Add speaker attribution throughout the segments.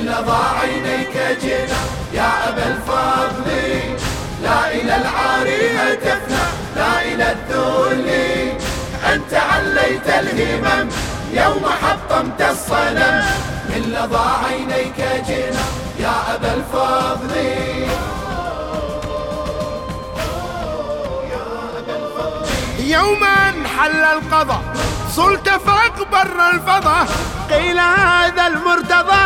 Speaker 1: لظى عينيك جينا يا أبا الفضل لا إلى العاري هتفنا لا إلى الذل. أنت عليت الهمم يوم حطمت الصنم. من لظى عينيك جينا يا أبا الفضل.
Speaker 2: يوما حل القضاء. صلت فاقبر الفضا. قيل هذا المرتضى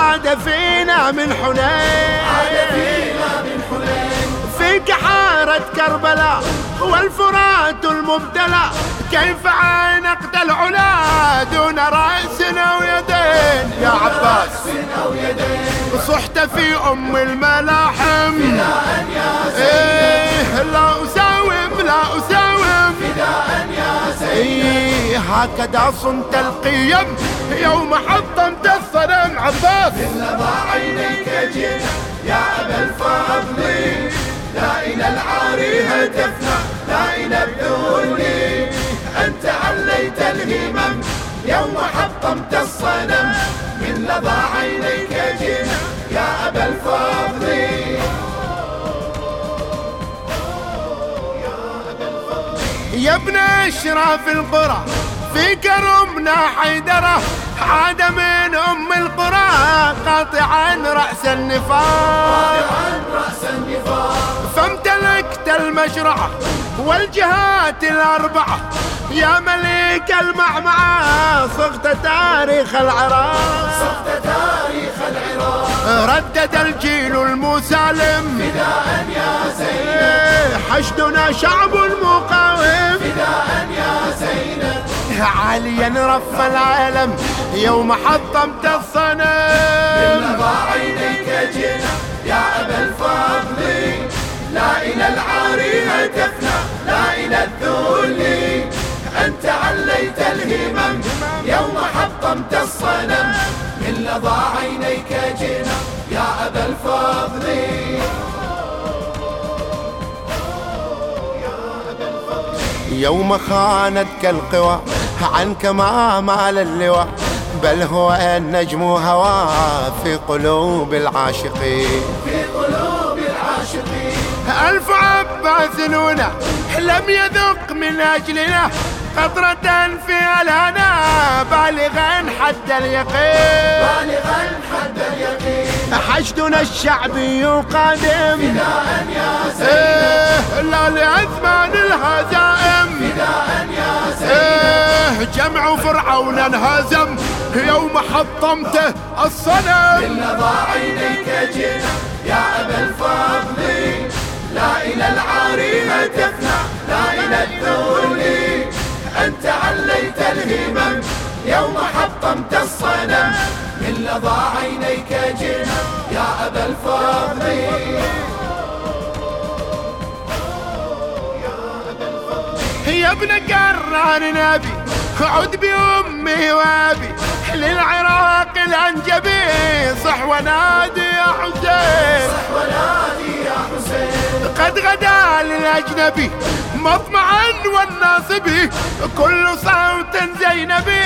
Speaker 2: عاد فينا من حنين.
Speaker 1: عاد فينا من حنين.
Speaker 2: فيك حارة كربلاء والفرات المبتلى كيف عانقت العلا دون رأس أو يدين يا عباس؟ صحت في أم الملاحم.
Speaker 1: فداء يا سيد
Speaker 2: هكذا صنت القيم يوم حطمت الصنم عباس.
Speaker 1: لظى عينيك جينا يا أبا الفضل. لا إلى العاري هتفنا لا إلى الذل أنت عليت الهمم يوم حطمت الصنم. من لظى عينيك جينا يا أبا الفضل.
Speaker 2: يا ابن إشراف القرى. في كرمنا حيدرة عاد من أم القرى قاطعا رأس النفاق. فامتلكت المشرعة والجهات الأربعة يا مليك المعمعة صغت تاريخ العراق.
Speaker 1: صفت تاريخ العراق
Speaker 2: ردد الجيل المسالم.
Speaker 1: فداء يا
Speaker 2: إيه، حشدنا شعب مقاوم
Speaker 1: فداء يا
Speaker 2: عاليا رف العالم يوم حطمت الصنم.
Speaker 1: لظى عينيك جينا يا أبا الفضل. لا إلى العاري هتفنا لا إلى الذل. أنت عليت الهمم يوم حطمت الصنم. من لظى عينيك جينا يا أبا الفضل.
Speaker 2: يوم خانتك القوى عنك ما مال اللواء بل هو النجم هوى في قلوب العاشقين.
Speaker 1: في قلوب العاشقين
Speaker 2: ألف عباس لونا لم يذق من أجلنا قطرة في الهنا بالغا حد اليقين.
Speaker 1: بالغا حد اليقين
Speaker 2: حشدنا الشعبي قادم
Speaker 1: فداء يا زين
Speaker 2: إيه لا لأثمان الهزائم. جمع فرعون انهزم يوم حطمته الصنم.
Speaker 1: لظى عينيك جينا يا أبا الفضل. لا إلى العاري هتفنا لا إلى الذل. أنت عليت الهمم يوم حطمت الصنم. من لظى عينيك جينا يا أبا الفضل.
Speaker 2: يا ابن قران نبي. عد بأمي وأبي للعراق الأنجبي. صح ونادي يا حسين.
Speaker 1: ونادي يا حسين.
Speaker 2: قد غدا للأجنبي. مطمعا والناصبي. كل صوت زينبي.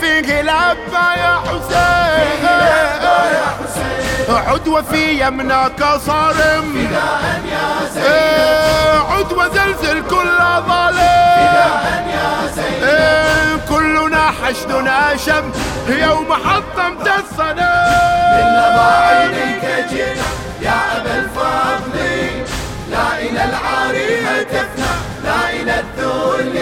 Speaker 2: فيه لبى يا حسين.
Speaker 1: يا حسين.
Speaker 2: عد وفي يمناك صارم
Speaker 1: فداء يا زين
Speaker 2: إيه، عد وزلزل كل ظالم. حشدنا شم يوم حطمت الصنم
Speaker 1: لظى عينيك جينا يا أبا الفضل لا إلى العاري هتفنا لا إلى الذل.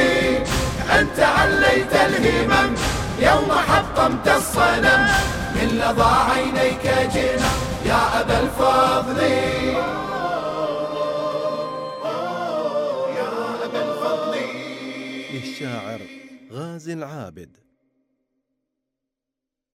Speaker 1: أنت عليت الهمم يوم حطمت الصنم. من لظى عينيك جينا يا أبا الفضل.
Speaker 3: للشاعر غازي العابد.